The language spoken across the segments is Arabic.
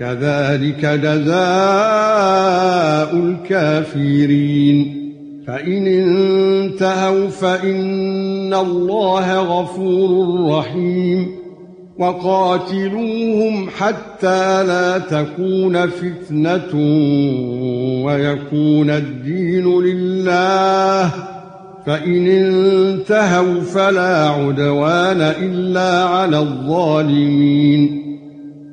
كَذَلِكَ جَزَاءُ الْكَافِرِينَ. فَإِنِ انتهوا فَإِنَّ اللَّهَ غَفُورٌ رَّحِيمٌ. وَقَاتِلُوهُمْ حَتَّى لَا تَكُونَ فِتْنَةٌ وَيَكُونَ الدِّينُ لِلَّهِ. فَإِنِ انتهوا فَلَا عُدْوَانَ إِلَّا عَلَى الظَّالِمِينَ.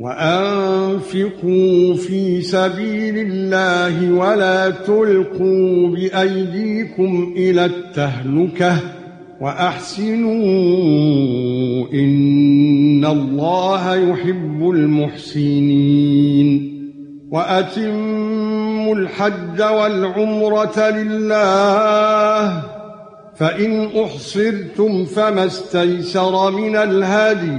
وأنفقوا في سبيل الله ولا تلقوا بأيديكم إلى التهلكة وأحسنوا إن الله يحب المحسنين وأتموا الحج والعمرة لله فإن أحصرتم فما استيسر من الهدي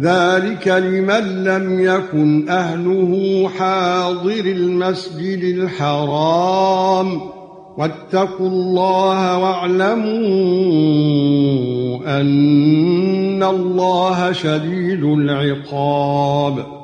ذلك لمن لم يكن أهله حاضر المسجد الحرام. واتقوا الله واعلموا أن الله شديد العقاب.